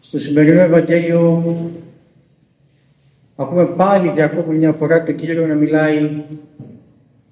Στο σημερινό Ευαγγέλιο ακούμε πάλι για ακόμη μια φορά τον Κύριο να μιλάει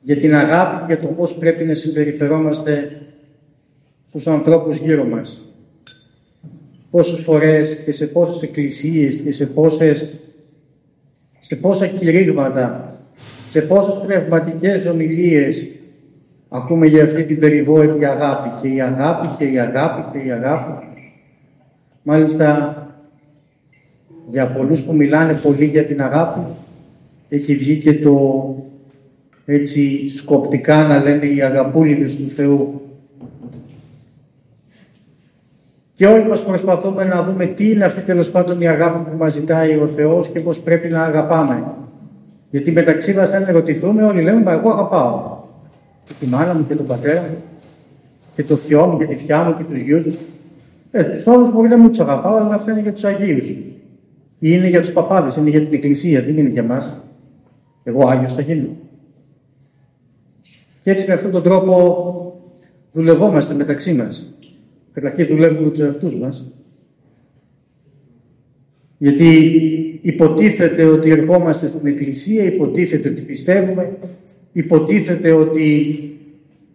για την αγάπη, για το πώς πρέπει να συμπεριφερόμαστε στους ανθρώπους γύρω μας. Πόσες φορές και σε πόσες εκκλησίες και σε πόσες σε πόσα κηρύγματα, σε πόσες πνευματικές ομιλίες ακούμε για αυτή την περιβόητη αγάπη και η αγάπη και η αγάπη και η αγάπη. Μάλιστα για πολλούς που μιλάνε πολύ για την αγάπη έχει βγει και το έτσι σκοπτικά να λένε οι αγαπούλιδες του Θεού. Και όλοι μας προσπαθούμε να δούμε τι είναι αυτή τέλος πάντων η αγάπη που μας ζητάει ο Θεός και πώς πρέπει να αγαπάμε. Γιατί μεταξύ μας αν ερωτηθούμε όλοι λέμε «Μα εγώ αγαπάω». Και τη μάνα μου και τον πατέρα μου και το θειό μου και τη θιά μου και τους γιους μου. Ε, τους άλλους μπορεί να μην τους αγαπάω, αλλά αυτά είναι για τους Αγίους. Ή είναι για τους παπάδες, είναι για την Εκκλησία, δεν είναι για μας. Εγώ Άγιος θα γίνω. Και έτσι με αυτόν τον τρόπο δουλευόμαστε μεταξύ μας. Καταρχήν δουλεύουμε τους εαυτούς μας. Γιατί υποτίθεται ότι ερχόμαστε στην Εκκλησία, υποτίθεται ότι πιστεύουμε, υποτίθεται ότι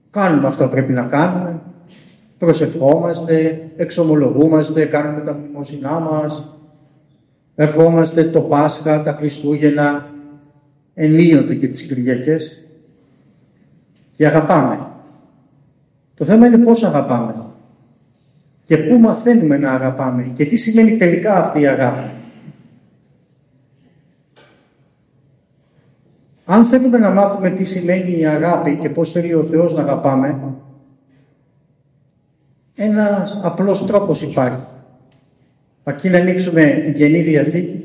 κάνουμε αυτά που πρέπει να κάνουμε, προσευχόμαστε, εξομολογούμαστε, κάνουμε τα μνημόσυνά μας, ερχόμαστε το Πάσχα, τα Χριστούγεννα, ενίοτε και τις Κυριακές και αγαπάμε. Το θέμα είναι πώς αγαπάμε και πού μαθαίνουμε να αγαπάμε και τι σημαίνει τελικά αυτή η αγάπη. Αν θέλουμε να μάθουμε τι σημαίνει η αγάπη και πώς θέλει ο Θεός να αγαπάμε, ένας απλός τρόπος υπάρχει. Αρκεί να ανοίξουμε την Καινή Διαθήκη,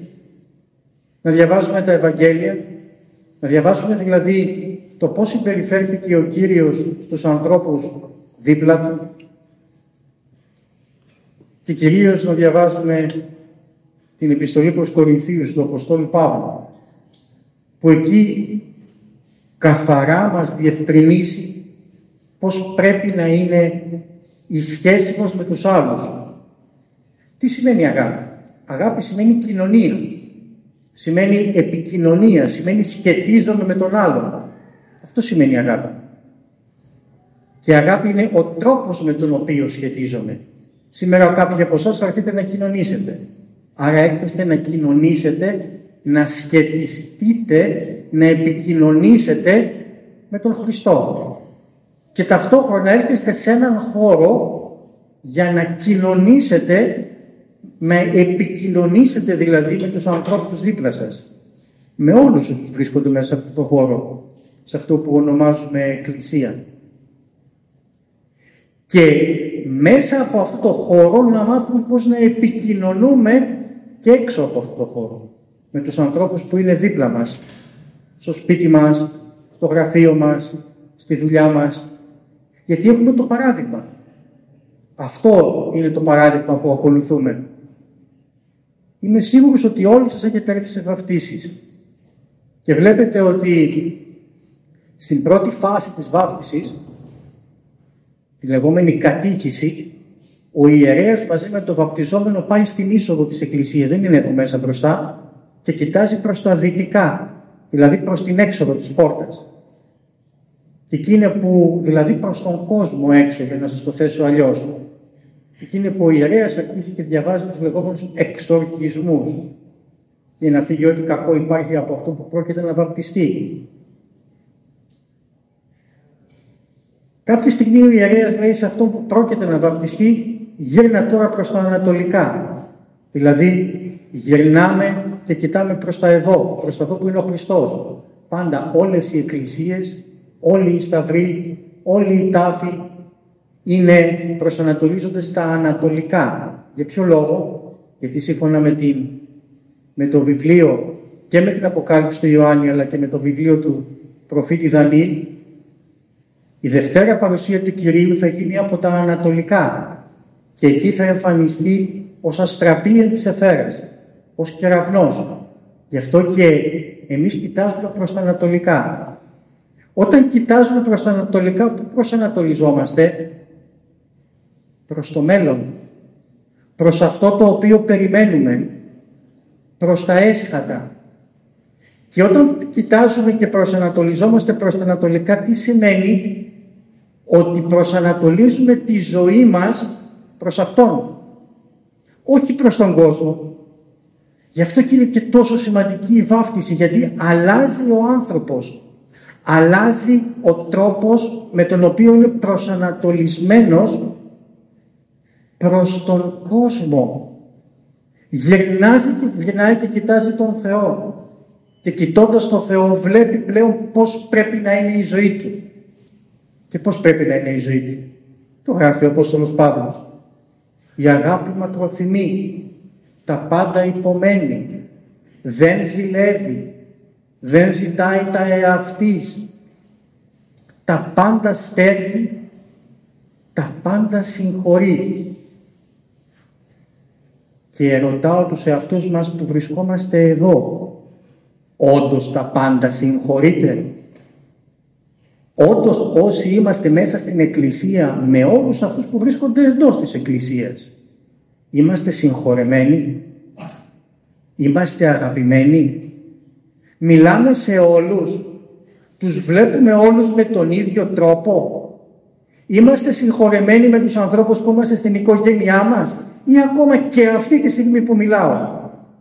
να διαβάσουμε τα Ευαγγέλια, να διαβάσουμε δηλαδή το πώς συμπεριφέρθηκε ο Κύριος στους ανθρώπους δίπλα Του και κυρίως να διαβάσουμε την επιστολή προς Κορινθίους του Αποστόλου Παύλου που εκεί καθαρά μας διευκρινίσει πώς πρέπει να είναι η σχέση μας με τους άλλους. Τι σημαίνει αγάπη; Αγάπη σημαίνει κοινωνία. Σημαίνει επικοινωνία. Σημαίνει σχετίζομαι με τον άλλον. Αυτό σημαίνει αγάπη. Και αγάπη είναι ο τρόπος με τον οποίο σχετίζομαι. Σήμερα κάποιοι από εσάς θα έρθετε να κοινωνήσετε. Άρα έρχεστε να κοινωνήσετε, να σχετιστείτε, να επικοινωνήσετε με τον Χριστό. Και ταυτόχρονα έρχεστε σε έναν χώρο για να κοινωνήσετε, να επικοινωνήσετε δηλαδή με τους ανθρώπους δίπλα σας. Με όλους όσους βρίσκονται μέσα σε αυτό το χώρο, σε αυτό που ονομάζουμε εκκλησία. Και μέσα από αυτό το χώρο να μάθουμε πώς να επικοινωνούμε και έξω από αυτό το χώρο. Με τους ανθρώπους που είναι δίπλα μας, στο σπίτι μας, στο γραφείο μας, στη δουλειά μας. Γιατί έχουμε το παράδειγμα. Αυτό είναι το παράδειγμα που ακολουθούμε. Είμαι σίγουρος ότι όλοι σας έχετε έρθει σε βαφτίσεις. Και βλέπετε ότι στην πρώτη φάση της βάφτισης τη λεγόμενη κατοίκηση, ο ιερέας μαζί με το βαπτιζόμενο πάει στην είσοδο της εκκλησίας, δεν είναι εδώ μέσα μπροστά και κοιτάζει προς τα δυτικά, δηλαδή προς την έξοδο της πόρτας. Και εκεί είναι που, δηλαδή προς τον κόσμο έξω, για να σας το θέσω αλλιώς. Και εκεί είναι που ο ιερέας αρχίζει και διαβάζει τους λεγόμενους εξορκισμούς για να φύγει ό,τι κακό υπάρχει από αυτό που πρόκειται να βαπτιστεί. Κάποια στιγμή ο ιερέας λέει σε αυτό που πρόκειται να βαπτιστεί γύρνα τώρα προς τα ανατολικά. Δηλαδή γυρνάμε και κοιτάμε προς τα εδώ, προς τα εδώ που είναι ο Χριστός. Πάντα όλες οι εκκλησίες, όλοι οι σταυροί, όλοι οι τάφοι είναι προσανατολίζονται στα ανατολικά. Για ποιο λόγο, γιατί σύμφωνα με, την, με το βιβλίο και με την Αποκάλυψη του Ιωάννη αλλά και με το βιβλίο του προφήτη Δανή η Δευτέρα παρουσία του Κυρίου θα γίνει από τα Ανατολικά και εκεί θα εμφανιστεί ως αστραπία της εφέρας, ως κεραυνός. Γι' αυτό και εμείς κοιτάζουμε προς τα Ανατολικά. Όταν κοιτάζουμε προς τα Ανατολικά, πού προσανατολιζόμαστε; Προς το μέλλον. προς αυτό το οποίο περιμένουμε, προς τα έσχατα. Και όταν κοιτάζουμε και προσανατολιζόμαστε προς τα ανατολικά, τι σημαίνει; Ότι προσανατολίζουμε τη ζωή μας προς Αυτόν, όχι προς τον κόσμο. Γι' αυτό και είναι και τόσο σημαντική η βάφτιση, γιατί αλλάζει ο άνθρωπος, αλλάζει ο τρόπος με τον οποίο είναι προσανατολισμένος προς τον κόσμο. Γυρνάζει και γυρνάει και κοιτάζει τον Θεό. Και κοιτώντας τον Θεό βλέπει πλέον πώς πρέπει να είναι η ζωή του. Και πώς πρέπει να είναι η ζωή του. Το γράφει ο Απόστολος Παύλος. Η αγάπη μακροθυμεί, τα πάντα υπομένει, δεν ζηλεύει, δεν ζητάει τα εαυτής, τα πάντα στέλνει, τα πάντα συγχωρεί. Και ερωτάω τους εαυτούς μας που βρισκόμαστε εδώ, όντως τα πάντα συγχωρείτε; Όντως όσοι είμαστε μέσα στην Εκκλησία με όλους αυτούς που βρίσκονται εντός της Εκκλησίας, είμαστε συγχωρεμένοι, είμαστε αγαπημένοι, μιλάμε σε όλους, τους βλέπουμε όλους με τον ίδιο τρόπο, είμαστε συγχωρεμένοι με τους ανθρώπους που είμαστε στην οικογένειά μας ή ακόμα και αυτή τη στιγμή που μιλάω.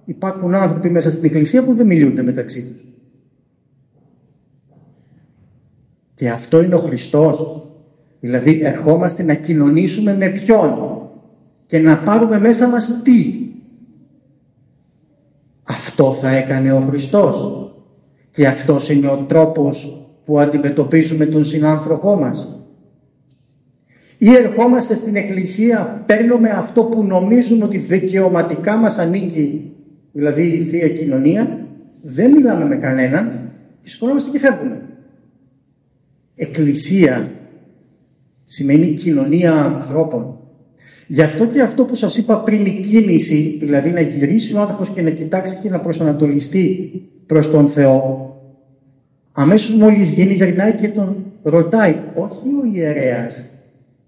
Υπάρχουν άνθρωποι μέσα στην Εκκλησία που δεν μιλούνται μεταξύ τους. Και αυτό είναι ο Χριστός. Δηλαδή ερχόμαστε να κοινωνήσουμε με ποιον και να πάρουμε μέσα μας τι. Αυτό θα έκανε ο Χριστός. Και αυτός είναι ο τρόπος που αντιμετωπίζουμε τον συνάνθρωπό μας. Ή ερχόμαστε στην Εκκλησία, παίρνουμε αυτό που νομίζουμε ότι δικαιωματικά μας ανήκει, δηλαδή η Θεία Κοινωνία, δεν μιλάμε με κανέναν και σκονόμαστε και φεύγουμε. Εκκλησία σημαίνει κοινωνία ανθρώπων. Γι' αυτό και αυτό που σας είπα πριν η κίνηση, δηλαδή να γυρίσει ο άνθρωπος και να κοιτάξει και να προσανατολιστεί προς τον Θεό, αμέσως μόλις γίνει γυρνάει και τον ρωτάει, όχι ο ιερέας,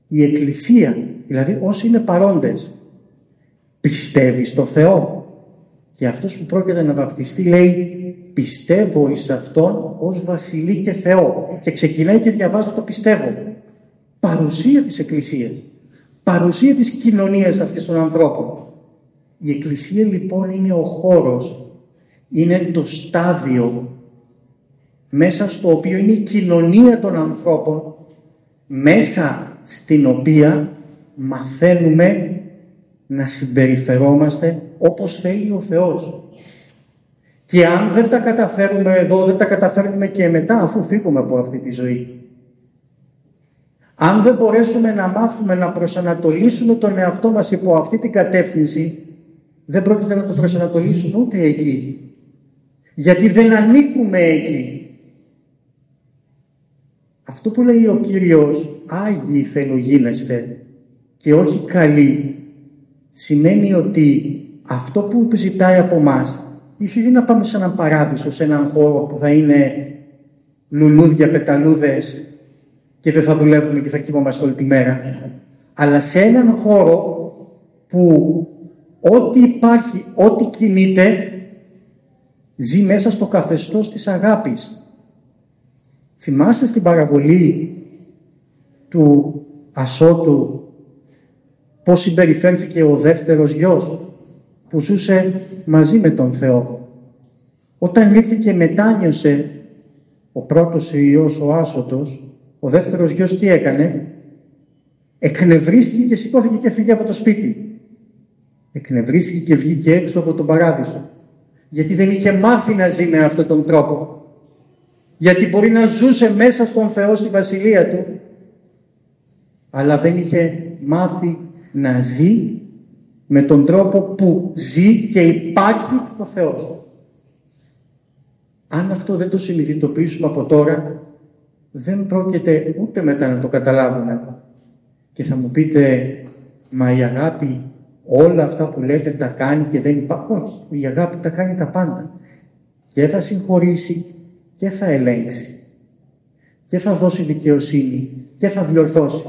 η Εκκλησία, δηλαδή όσοι είναι παρόντες, πιστεύεις στο Θεό; Και αυτός που πρόκειται να βαπτιστεί λέει πιστεύω εις Αυτόν ως Βασιλή και Θεό. Και ξεκινάει και διαβάζει το πιστεύω. Παρουσία της Εκκλησίας. Παρουσία της κοινωνίας αυτής των ανθρώπων. Η Εκκλησία λοιπόν είναι ο χώρος, είναι το στάδιο μέσα στο οποίο είναι η κοινωνία των ανθρώπων, μέσα στην οποία μαθαίνουμε να συμπεριφερόμαστε όπως θέλει ο Θεός. Και αν δεν τα καταφέρουμε εδώ, δεν τα καταφέρνουμε και μετά αφού φύγουμε από αυτή τη ζωή. Αν δεν μπορέσουμε να μάθουμε να προσανατολίσουμε τον εαυτό μας υπό αυτή την κατεύθυνση, δεν πρόκειται να το προσανατολίσουμε ούτε εκεί. Γιατί δεν ανήκουμε εκεί. Αυτό που λέει ο Κύριος, Άγιοι θέλω και όχι καλοί, σημαίνει ότι αυτό που ζητάει από μας Είχε να πάμε σε έναν παράδεισο, σε έναν χώρο που θα είναι λουλούδια, πεταλούδες και δεν θα δουλεύουμε και θα κοιμόμαστε όλη τη μέρα. Αλλά σε έναν χώρο που ό,τι υπάρχει, ό,τι κινείται, ζει μέσα στο καθεστώς της αγάπης. Θυμάστε στην παραβολή του Ασώτου πώς συμπεριφέρθηκε ο δεύτερος γιος που ζούσε μαζί με τον Θεό. Όταν ήρθε και μετάνιωσε ο πρώτος Υιός ο Άσωτος, ο δεύτερος γιος τι έκανε, εκνευρίστηκε και σηκώθηκε και φύγε από το σπίτι. Εκνευρίστηκε και βγήκε έξω από τον παράδεισο. Γιατί δεν είχε μάθει να ζει με αυτόν τον τρόπο. Γιατί μπορεί να ζούσε μέσα στον Θεό στη βασιλεία του, αλλά δεν είχε μάθει να ζει με τον τρόπο που ζει και υπάρχει ο Θεός. Αν αυτό δεν το συνειδητοποιήσουμε από τώρα, δεν πρόκειται ούτε μετά να το καταλάβουμε. Και θα μου πείτε, μα η αγάπη όλα αυτά που λέτε τα κάνει και δεν υπάρχει. Όχι, η αγάπη τα κάνει τα πάντα. Και θα συγχωρήσει και θα ελέγξει. Και θα δώσει δικαιοσύνη και θα διορθώσει.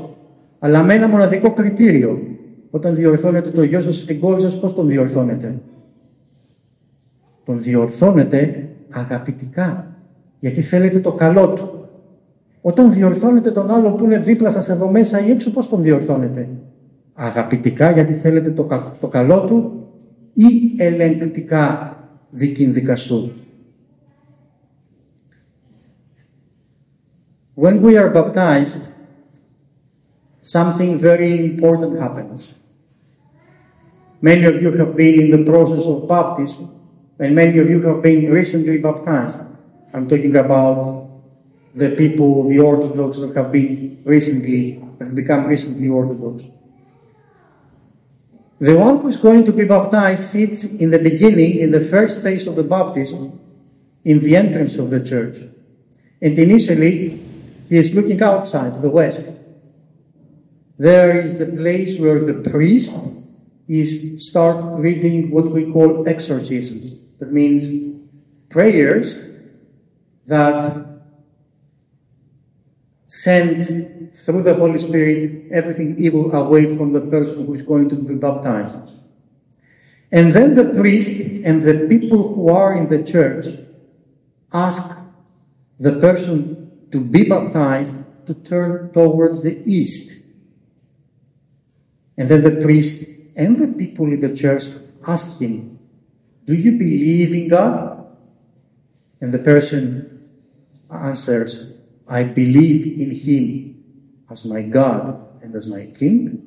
Αλλά με ένα μοναδικό κριτήριο Όταν διορθώνετε το γιο σας ή την κόρη σας, πώς τον διορθώνετε; Τον διορθώνετε αγαπητικά, γιατί θέλετε το καλό του. Όταν διορθώνετε τον άλλο που είναι δίπλα σας εδώ μέσα ή έξω, πώς τον διορθώνετε. Αγαπητικά, γιατί θέλετε το, το καλό του ή ελεγκτικά δίκην δικαστού. When we are baptized, something very important happens. Many of you have been in the process of baptism, and many of you have been recently baptized. I'm talking about the people, the Orthodox that have been recently, have become recently Orthodox. The one who is going to be baptized sits in the beginning, in the first phase of the baptism, in the entrance of the church. And initially, he is looking outside, to the west. There is the place where the priest is start reading what we call exorcisms. That means prayers that send through the Holy Spirit everything evil away from the person who is going to be baptized. And then the priest and the people who are in the church ask the person to be baptized to turn towards the east. And then the priest and the people in the church ask him, Do you believe in God? And the person answers, I believe in Him as my God and as my King.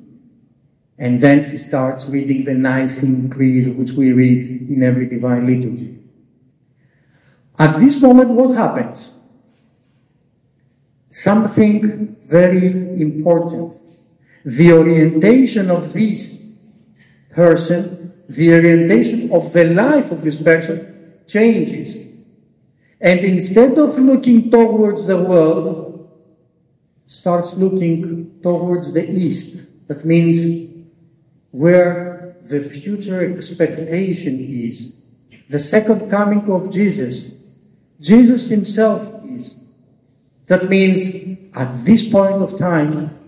And then he starts reading the Nicene Creed, which we read in every divine liturgy. At this moment, what happens? Something very important. The orientation of this person, the orientation of the life of this person changes. And instead of looking towards the world, starts looking towards the east. That means where the future expectation is. The second coming of Jesus. Jesus himself is. That means at this point of time,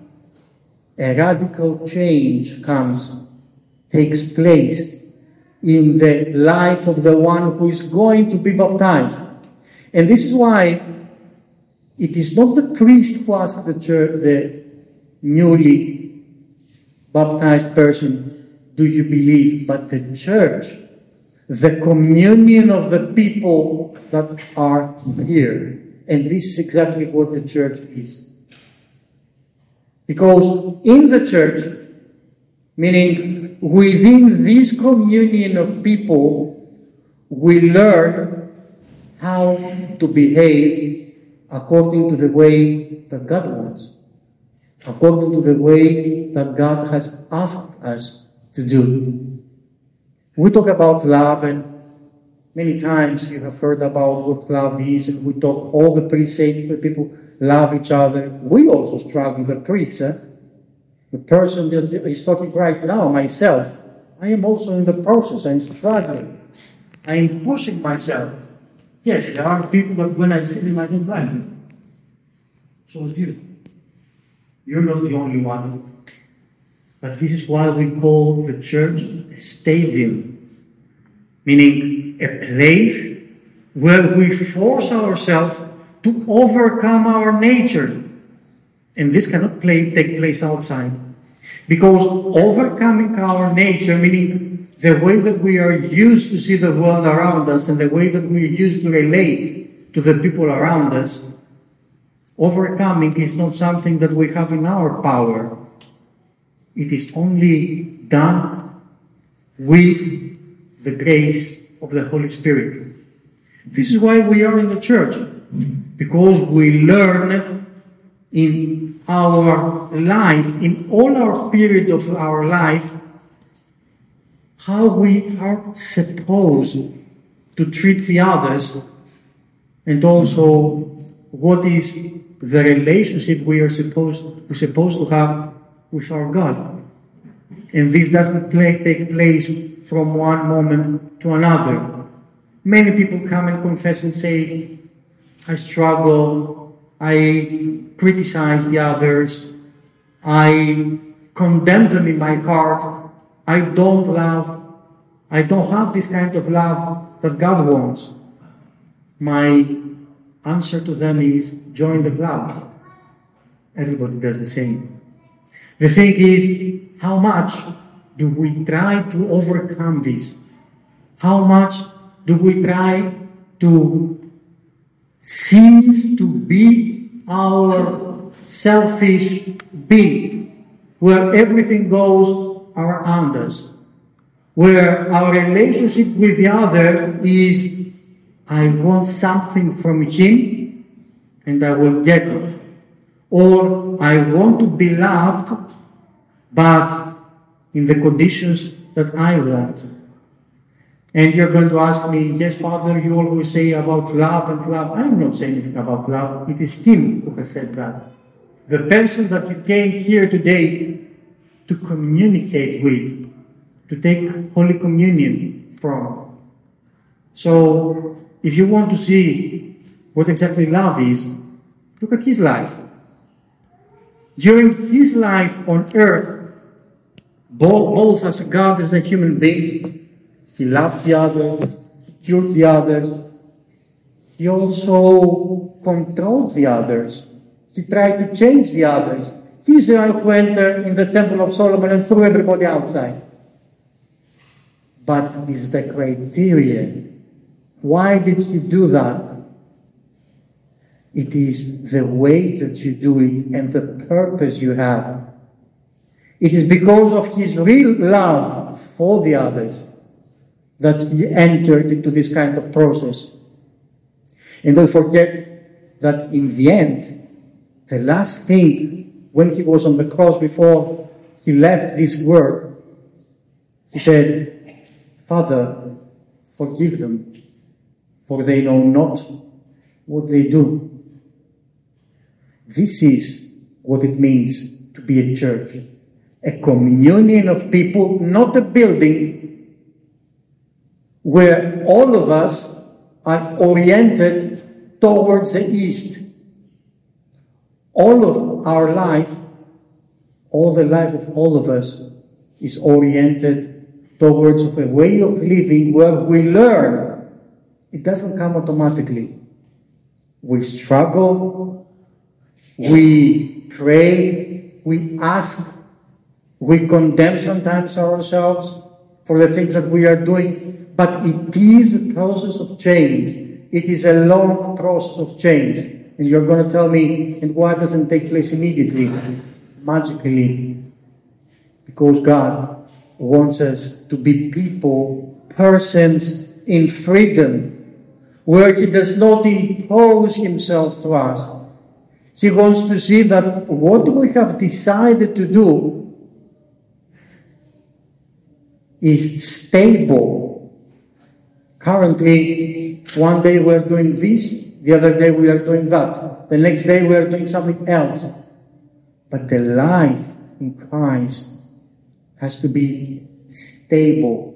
a radical change comes, takes place in the life of the one who is going to be baptized. And this is why it is not the priest who asks the church, the newly baptized person, do you believe? But the church, the communion of the people that are here. And this is exactly what the church is. Because in the church, meaning within this communion of people, we learn how to behave according to the way that God wants, according to the way that God has asked us to do. We talk about love and many times you have heard about what love is and we talk all the priests say that people love each other. We also struggle, the priests, eh? the person that is talking right now, myself. I am also in the process, I'm struggling. I am pushing myself. Yes, there are people but when I see them, I don't like them. So is you. You're not the only one. But this is why we call the church a stadium, meaning a place where we force ourselves to overcome our nature. And this cannot play, take place outside. Because overcoming our nature, meaning the way that we are used to see the world around us and the way that we used to relate to the people around us, overcoming is not something that we have in our power. It is only done with the grace of the Holy Spirit. This is why we are in the church, because we learn in our life, in all our period of our life, how we are supposed to treat the others and also what is the relationship we are supposed we're supposed to have with our God. And this doesn't play, take place from one moment to another. Many people come and confess and say, I struggle, I criticize the others, I condemn them in my heart. I don't love, I don't have this kind of love that God wants. My answer to them is join the club. Everybody does the same. The thing is, how much do we try to overcome this? How much do we try to cease to be our selfish being, where everything goes around us, where our relationship with the other is, I want something from him and I will get it. Or I want to be loved, but in the conditions that I want. And you're going to ask me, yes, Father, you always say about love and love. I'm not saying anything about love. It is Him who has said that. The person that you came here today to communicate with, to take Holy Communion from. So, if you want to see what exactly love is, look at His life. During His life on earth, both, both as God as a human being, he loved the others, he cured the others. He also controlled the others. He tried to change the others. One who entered in the Temple of Solomon and threw everybody outside. But is the criteria. Why did he do that? It is the way that you do it and the purpose you have. It is because of his real love for the others that he entered into this kind of process. And don't forget that in the end, the last thing when he was on the cross before he left this world, he said, Father, forgive them, for they know not what they do. This is what it means to be a church. A communion of people, not a building, where all of us are oriented towards the east. All of our life, all the life of all of us is oriented towards a way of living where we learn. It doesn't come automatically. We struggle, we pray, we ask, we condemn sometimes ourselves for the things that we are doing, but it is a process of change. It is a long process of change. And you're going to tell me, and why doesn't take place immediately, magically? Because God wants us to be people, persons in freedom, where He does not impose Himself to us. He wants to see that what we have decided to do is stable. Currently, one day we're doing this, the other day we are doing that. The next day we are doing something else. But the life in Christ has to be stable,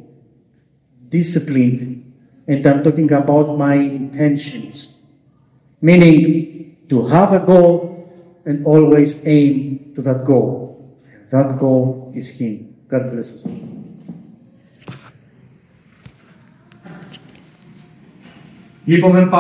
disciplined, and I'm talking about my intentions. Meaning to have a goal and always aim to that goal. That goal is Him. God bless us.